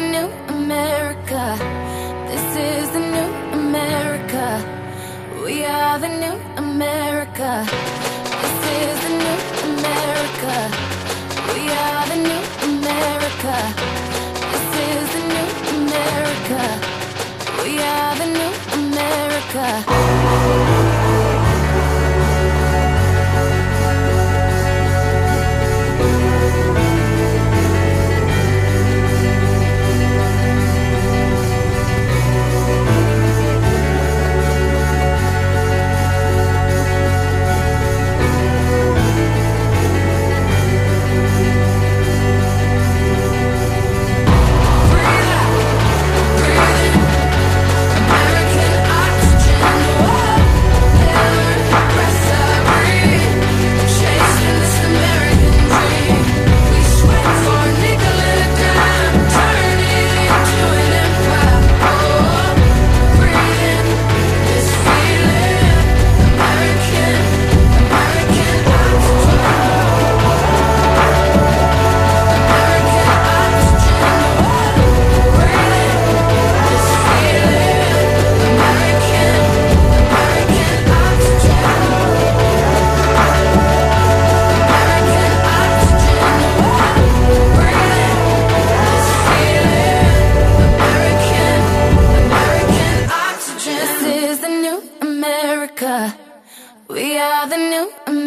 new America. This is the new America. We are the new America. This is the new America. We are the new America. This is the new America. We are the new America.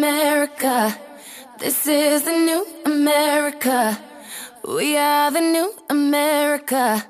America. This is the new America. We are the new America.